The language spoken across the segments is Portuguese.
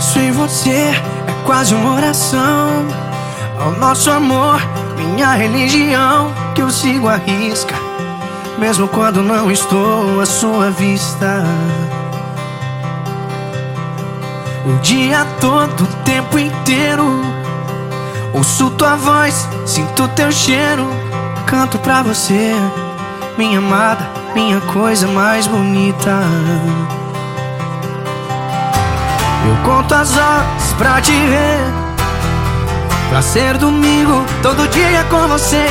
Penso em você, é quase uma oração. Ao nosso amor, minha religião, que eu sigo a risca, mesmo quando não estou à sua vista. O dia todo, o tempo inteiro, ouço tua voz, sinto teu cheiro, canto pra você, minha amada, minha coisa mais bonita. Eu conto as horas pra te ver Pra ser domingo todo dia com você.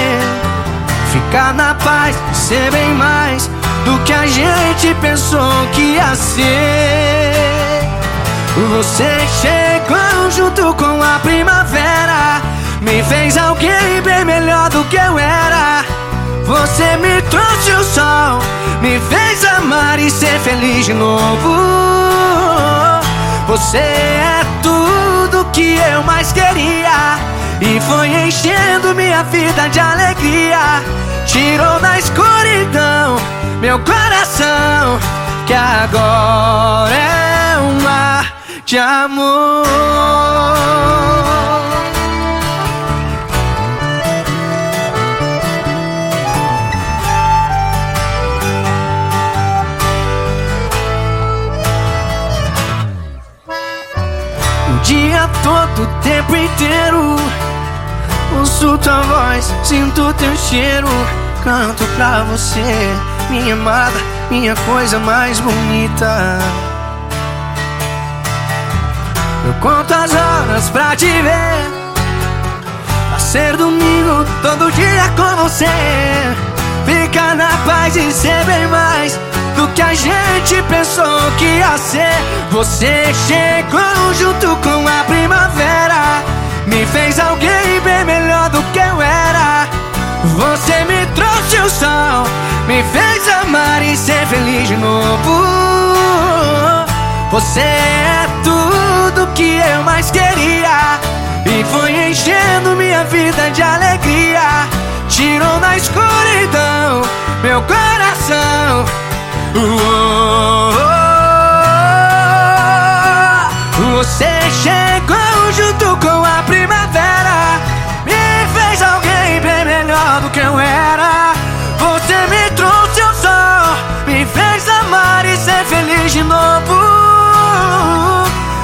Ficar na paz ser bem mais Do que a gente pensou que ia ser. Você chegou junto com a primavera Me fez alguém bem melhor do que eu era. Você me trouxe o sol Me fez amar e ser feliz de novo você é tudo que eu mais queria. E foi enchendo minha vida de alegria. Tirou da escuridão meu coração Que agora é um mar de amor dia todo, o tempo inteiro. Ouço tua voz, sinto teu cheiro. Canto pra você, minha amada, minha coisa mais bonita. Eu conto as horas pra te ver. Pra ser domingo, todo dia com você. Ficar na paz e ser bem mais que a gente pensou que ia ser. Você chegou junto com a primavera, me fez alguém bem melhor do que eu era. Você me trouxe o sol, me fez amar e ser feliz de novo. Você é tudo que eu mais queria e foi enchendo minha vida de alegria. Tirou da escuridão meu coração. Você chegou junto com a primavera. Me fez alguém bem melhor do que eu era. Você me trouxe o sol. Me fez amar e ser feliz de novo.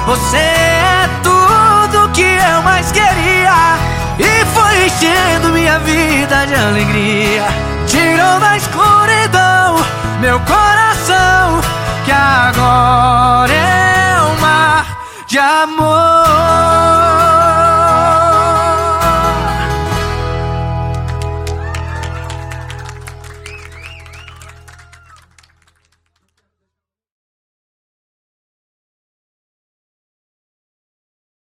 Você é tudo que eu mais queria. E foi enchendo minha vida de alegria. Tirou da escuridão meu Que agora é um mar de amor